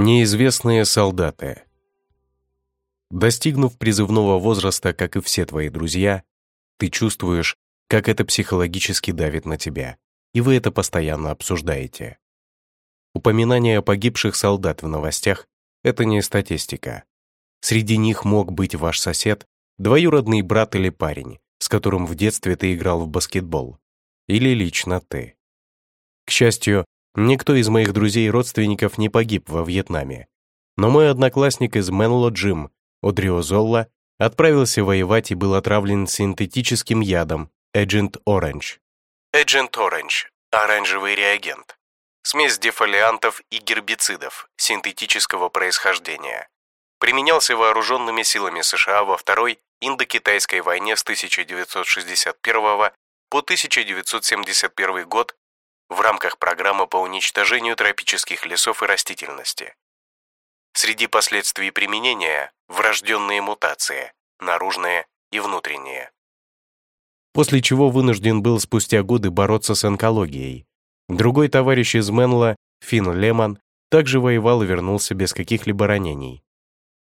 Неизвестные солдаты. Достигнув призывного возраста, как и все твои друзья, ты чувствуешь, как это психологически давит на тебя, и вы это постоянно обсуждаете. Упоминание о погибших солдат в новостях — это не статистика. Среди них мог быть ваш сосед, двоюродный брат или парень, с которым в детстве ты играл в баскетбол. Или лично ты. К счастью, Никто из моих друзей и родственников не погиб во Вьетнаме. Но мой одноклассник из Менло Джим, Одрио Золла, отправился воевать и был отравлен синтетическим ядом Agent Orange. Agent Orange – оранжевый реагент. Смесь дефолиантов и гербицидов синтетического происхождения. Применялся вооруженными силами США во Второй Индокитайской войне с 1961 по 1971 год в рамках программы по уничтожению тропических лесов и растительности. Среди последствий применения – врожденные мутации, наружные и внутренние. После чего вынужден был спустя годы бороться с онкологией. Другой товарищ из Менла, Финн Лемон, также воевал и вернулся без каких-либо ранений.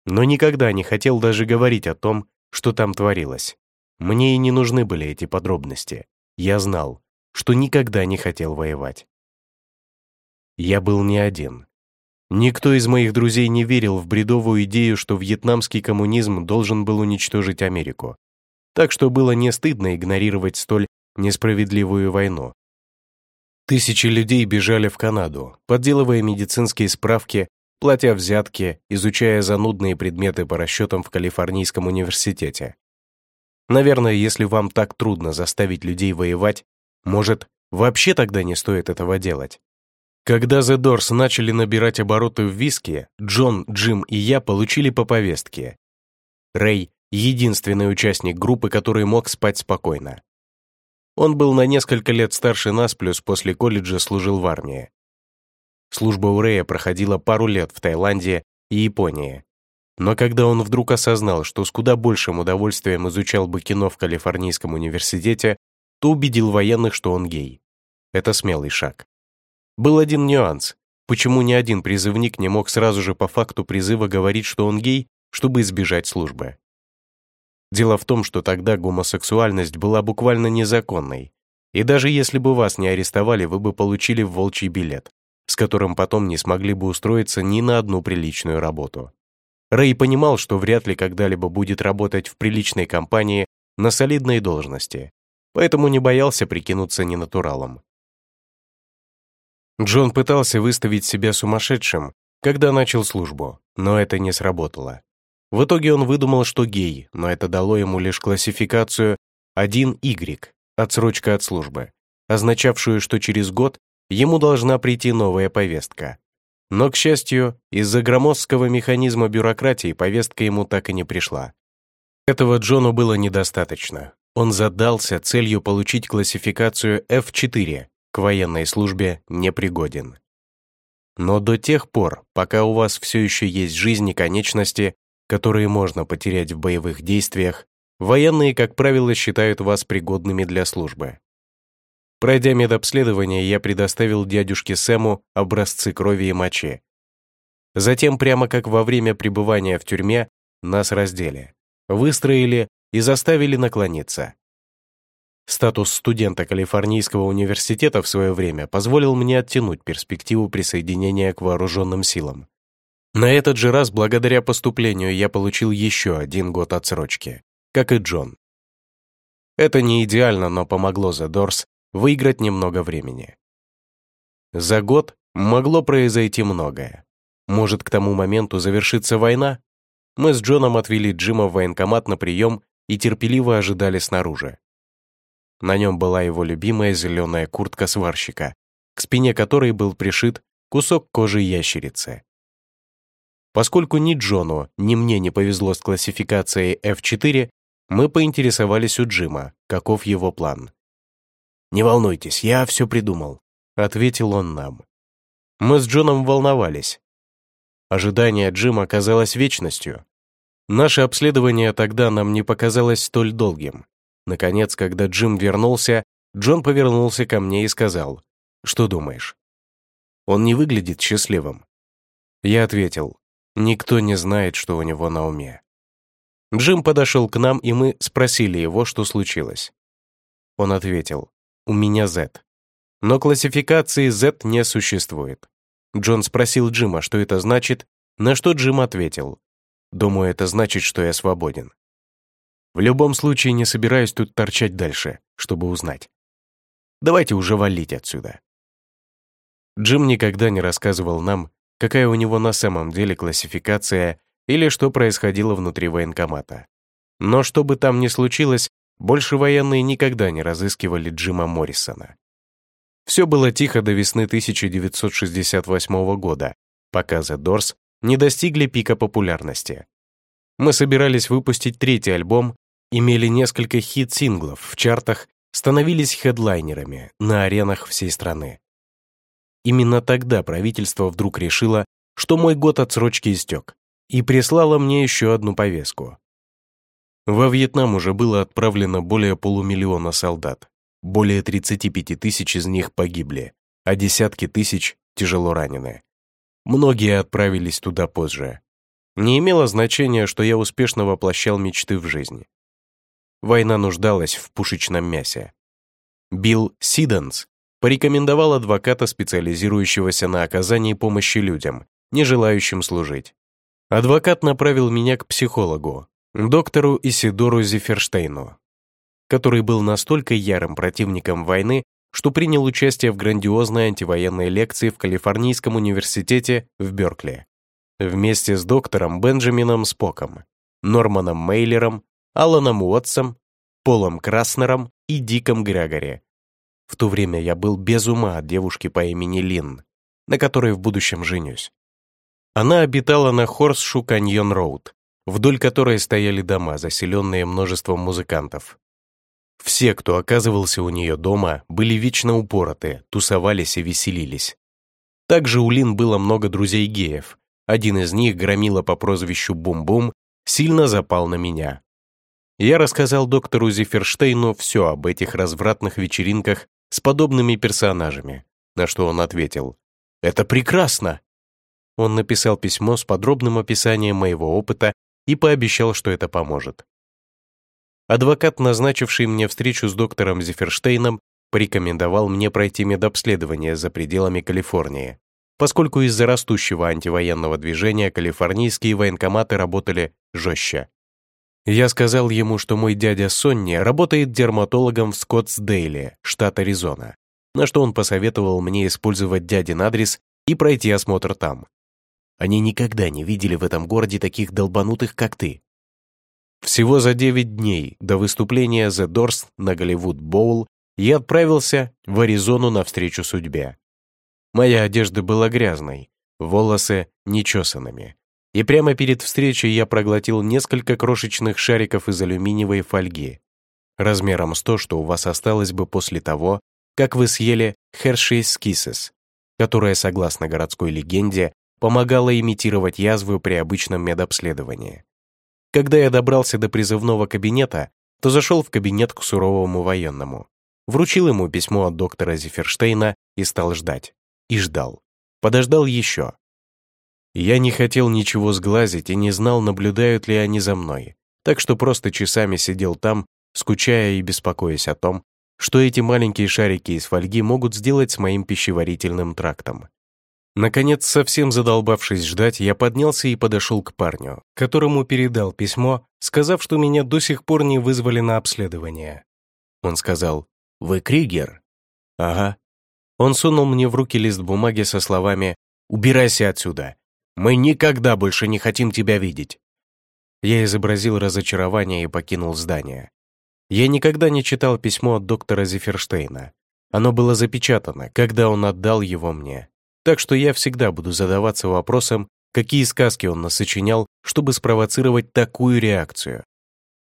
Но никогда не хотел даже говорить о том, что там творилось. Мне и не нужны были эти подробности. Я знал, что никогда не хотел воевать. Я был не один. Никто из моих друзей не верил в бредовую идею, что вьетнамский коммунизм должен был уничтожить Америку. Так что было не стыдно игнорировать столь несправедливую войну. Тысячи людей бежали в Канаду, подделывая медицинские справки, платя взятки, изучая занудные предметы по расчетам в Калифорнийском университете. Наверное, если вам так трудно заставить людей воевать, может, вообще тогда не стоит этого делать? Когда The Doors начали набирать обороты в виске, Джон, Джим и я получили по повестке. Рэй — единственный участник группы, который мог спать спокойно. Он был на несколько лет старше нас, плюс после колледжа служил в армии. Служба у Рэя проходила пару лет в Таиланде и Японии. Но когда он вдруг осознал, что с куда большим удовольствием изучал бы кино в Калифорнийском университете, то убедил военных, что он гей. Это смелый шаг. Был один нюанс. Почему ни один призывник не мог сразу же по факту призыва говорить, что он гей, чтобы избежать службы? Дело в том, что тогда гомосексуальность была буквально незаконной. И даже если бы вас не арестовали, вы бы получили волчий билет, с которым потом не смогли бы устроиться ни на одну приличную работу. Рэй понимал, что вряд ли когда-либо будет работать в приличной компании на солидной должности, поэтому не боялся прикинуться ненатуралом. Джон пытался выставить себя сумасшедшим, когда начал службу, но это не сработало. В итоге он выдумал, что гей, но это дало ему лишь классификацию 1Y, отсрочка от службы, означавшую, что через год ему должна прийти новая повестка. Но, к счастью, из-за громоздкого механизма бюрократии повестка ему так и не пришла. Этого Джону было недостаточно. Он задался целью получить классификацию F4, к военной службе непригоден. Но до тех пор, пока у вас все еще есть жизнь и конечности, которые можно потерять в боевых действиях, военные, как правило, считают вас пригодными для службы. Пройдя медобследование, я предоставил дядюшке Сэму образцы крови и мочи. Затем, прямо как во время пребывания в тюрьме, нас раздели, выстроили и заставили наклониться. Статус студента Калифорнийского университета в свое время позволил мне оттянуть перспективу присоединения к вооруженным силам. На этот же раз, благодаря поступлению, я получил еще один год отсрочки, как и Джон. Это не идеально, но помогло The Doors выиграть немного времени. За год могло произойти многое. Может, к тому моменту завершится война? Мы с Джоном отвели Джима в военкомат на прием и терпеливо ожидали снаружи. На нем была его любимая зеленая куртка сварщика, к спине которой был пришит кусок кожи ящерицы. Поскольку ни Джону, ни мне не повезло с классификацией F4, мы поинтересовались у Джима, каков его план. «Не волнуйтесь, я все придумал», — ответил он нам. Мы с Джоном волновались. Ожидание Джима казалось вечностью. Наше обследование тогда нам не показалось столь долгим. Наконец, когда Джим вернулся, Джон повернулся ко мне и сказал, «Что думаешь?» «Он не выглядит счастливым». Я ответил, никто не знает, что у него на уме. Джим подошел к нам, и мы спросили его, что случилось. Он ответил, у меня Z. Но классификации Z не существует. Джон спросил Джима, что это значит, на что Джим ответил, думаю, это значит, что я свободен. В любом случае не собираюсь тут торчать дальше, чтобы узнать. Давайте уже валить отсюда. Джим никогда не рассказывал нам, какая у него на самом деле классификация или что происходило внутри военкомата. Но что бы там ни случилось, больше военные никогда не разыскивали Джима Моррисона. Все было тихо до весны 1968 года, пока The Doors не достигли пика популярности. Мы собирались выпустить третий альбом, имели несколько хит-синглов в чартах, становились хедлайнерами на аренах всей страны. Именно тогда правительство вдруг решило, что мой год отсрочки истек, и прислало мне еще одну повестку. Во Вьетнам уже было отправлено более полумиллиона солдат. Более 35 тысяч из них погибли, а десятки тысяч тяжело ранены. Многие отправились туда позже. Не имело значения, что я успешно воплощал мечты в жизнь. Война нуждалась в пушечном мясе. Билл Сиденс порекомендовал адвоката, специализирующегося на оказании помощи людям, не желающим служить. Адвокат направил меня к психологу, доктору Исидору Зеферштейну, который был настолько ярым противником войны, что принял участие в грандиозной антивоенной лекции в Калифорнийском университете в Беркли. Вместе с доктором Бенджамином Споком, Норманом Мейлером, Аланом Уотсом, Полом Краснером и Диком Грегори, в то время я был без ума от девушки по имени Лин, на которой в будущем женюсь. Она обитала на Хорсшу Каньон Роуд, вдоль которой стояли дома, заселенные множеством музыкантов. Все, кто оказывался у нее дома, были вечно упороты, тусовались и веселились. Также у Лин было много друзей-геев. Один из них, громила по прозвищу Бум-Бум, сильно запал на меня. Я рассказал доктору Зеферштейну все об этих развратных вечеринках с подобными персонажами, на что он ответил «Это прекрасно!». Он написал письмо с подробным описанием моего опыта и пообещал, что это поможет. Адвокат, назначивший мне встречу с доктором Зеферштейном, порекомендовал мне пройти медобследование за пределами Калифорнии, поскольку из-за растущего антивоенного движения калифорнийские военкоматы работали жестче. Я сказал ему, что мой дядя Сонни работает дерматологом в Скоттсдейле, штат Аризона, на что он посоветовал мне использовать дядин адрес и пройти осмотр там. Они никогда не видели в этом городе таких долбанутых, как ты. Всего за 9 дней до выступления The Doors на Голливуд Боул я отправился в Аризону навстречу судьбе. Моя одежда была грязной, волосы нечесанными, и прямо перед встречей я проглотил несколько крошечных шариков из алюминиевой фольги, размером с то, что у вас осталось бы после того, как вы съели Hershey's Kisses, которая, согласно городской легенде, помогала имитировать язву при обычном медобследовании. Когда я добрался до призывного кабинета, то зашел в кабинет к суровому военному, вручил ему письмо от доктора Зеферштейна и стал ждать. И ждал. Подождал еще. Я не хотел ничего сглазить и не знал, наблюдают ли они за мной, так что просто часами сидел там, скучая и беспокоясь о том, что эти маленькие шарики из фольги могут сделать с моим пищеварительным трактом. Наконец, совсем задолбавшись ждать, я поднялся и подошел к парню, которому передал письмо, сказав, что меня до сих пор не вызвали на обследование. Он сказал, «Вы Кригер?» «Ага». Он сунул мне в руки лист бумаги со словами «Убирайся отсюда. Мы никогда больше не хотим тебя видеть». Я изобразил разочарование и покинул здание. Я никогда не читал письмо от доктора Зеферштейна. Оно было запечатано, когда он отдал его мне. Так что я всегда буду задаваться вопросом, какие сказки он насочинял, чтобы спровоцировать такую реакцию.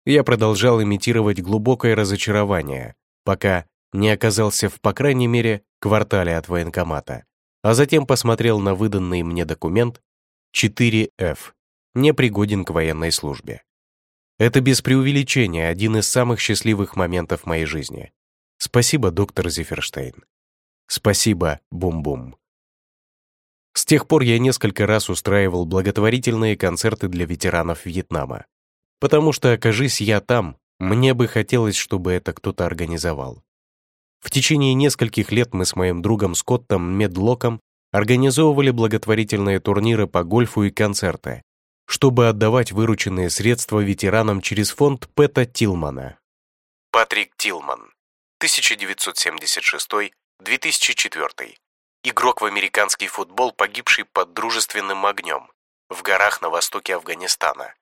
Я продолжал имитировать глубокое разочарование, пока не оказался в, по крайней мере, квартале от военкомата, а затем посмотрел на выданный мне документ 4F, непригоден к военной службе. Это без преувеличения один из самых счастливых моментов моей жизни. Спасибо, доктор Зеферштейн. Спасибо, Бум-Бум. С тех пор я несколько раз устраивал благотворительные концерты для ветеранов Вьетнама. Потому что, окажись я там, мне бы хотелось, чтобы это кто-то организовал. В течение нескольких лет мы с моим другом Скоттом Медлоком организовывали благотворительные турниры по гольфу и концерты, чтобы отдавать вырученные средства ветеранам через фонд Пэта Тилмана. Патрик Тилман, 1976-2004. Игрок в американский футбол, погибший под дружественным огнем в горах на востоке Афганистана.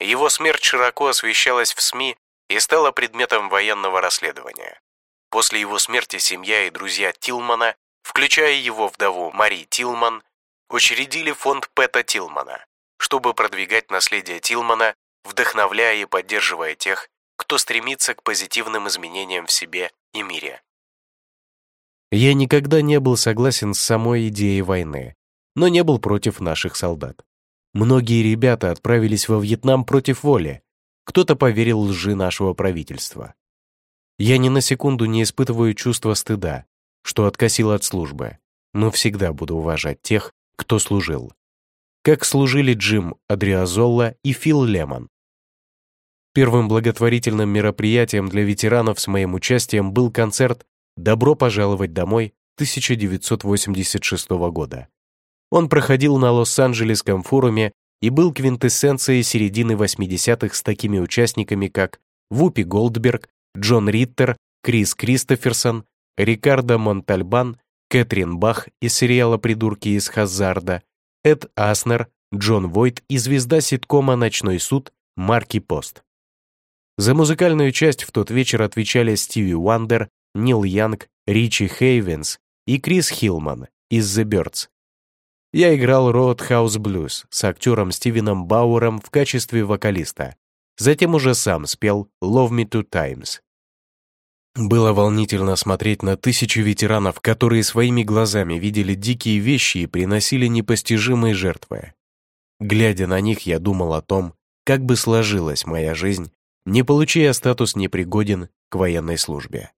Его смерть широко освещалась в СМИ и стала предметом военного расследования. После его смерти семья и друзья Тилмана, включая его вдову Мари Тилман, учредили фонд Пэта Тилмана, чтобы продвигать наследие Тилмана, вдохновляя и поддерживая тех, кто стремится к позитивным изменениям в себе и мире. Я никогда не был согласен с самой идеей войны, но не был против наших солдат. Многие ребята отправились во Вьетнам против воли, кто-то поверил лжи нашего правительства. Я ни на секунду не испытываю чувства стыда, что откосил от службы, но всегда буду уважать тех, кто служил. Как служили Джим Адриазолла и Фил Лемон. Первым благотворительным мероприятием для ветеранов с моим участием был концерт «Добро пожаловать домой» 1986 года. Он проходил на Лос-Анджелесском форуме и был квинтэссенцией середины 80-х с такими участниками, как Вупи Голдберг, Джон Риттер, Крис Кристоферсон, Рикардо Монтальбан, Кэтрин Бах из сериала «Придурки из Хазарда», Эд Аснер, Джон Войт и звезда ситкома «Ночной суд» Марки Пост. За музыкальную часть в тот вечер отвечали Стиви Уандер, Нил Янг, Ричи Хейвенс и Крис Хилман из The Birds. Я играл Roadhouse Blues с актером Стивеном Бауэром в качестве вокалиста. Затем уже сам спел Love Me Two Times. Было волнительно смотреть на тысячи ветеранов, которые своими глазами видели дикие вещи и приносили непостижимые жертвы. Глядя на них, я думал о том, как бы сложилась моя жизнь, не получая статус непригоден к военной службе.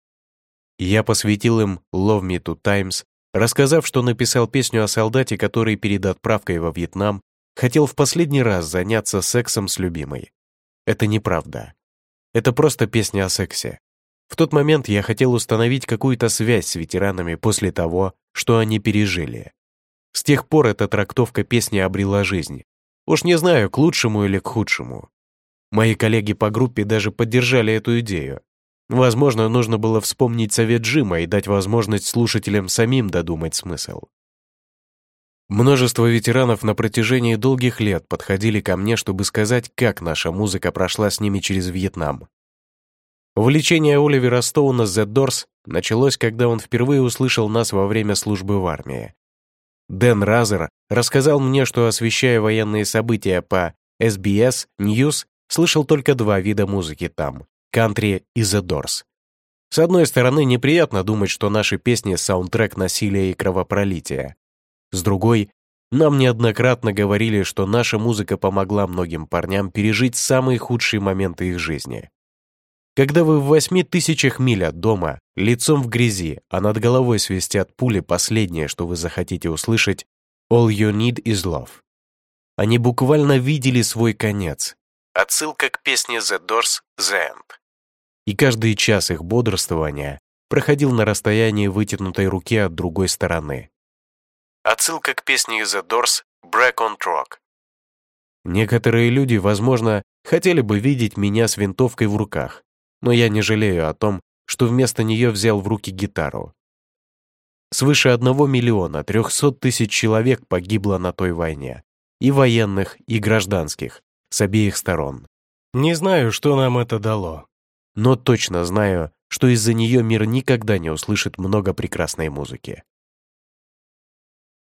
Я посвятил им Love Me Two Times рассказав, что написал песню о солдате, который перед отправкой во Вьетнам хотел в последний раз заняться сексом с любимой. Это неправда. Это просто песня о сексе. В тот момент я хотел установить какую-то связь с ветеранами после того, что они пережили. С тех пор эта трактовка песни обрела жизнь. Уж не знаю, к лучшему или к худшему. Мои коллеги по группе даже поддержали эту идею, Возможно, нужно было вспомнить совет Джима и дать возможность слушателям самим додумать смысл. Множество ветеранов на протяжении долгих лет подходили ко мне, чтобы сказать, как наша музыка прошла с ними через Вьетнам. Увлечение Оливера Стоуна The Doors началось, когда он впервые услышал нас во время службы в армии. Дэн Разер рассказал мне, что, освещая военные события по SBS News, слышал только два вида музыки там кантри и The Doors. С одной стороны, неприятно думать, что наши песни — саундтрек насилия и кровопролития. С другой, нам неоднократно говорили, что наша музыка помогла многим парням пережить самые худшие моменты их жизни. Когда вы в восьми тысячах миль от дома, лицом в грязи, а над головой свистят пули, последнее, что вы захотите услышать — «All you need is love». Они буквально видели свой конец. Отсылка к песне The Doors «The End» и каждый час их бодрствования проходил на расстоянии вытянутой руки от другой стороны. Отсылка к песне The Doors «Break on Rock». Некоторые люди, возможно, хотели бы видеть меня с винтовкой в руках, но я не жалею о том, что вместо нее взял в руки гитару. Свыше одного миллиона трехсот тысяч человек погибло на той войне, и военных, и гражданских, с обеих сторон. Не знаю, что нам это дало, но точно знаю, что из-за нее мир никогда не услышит много прекрасной музыки.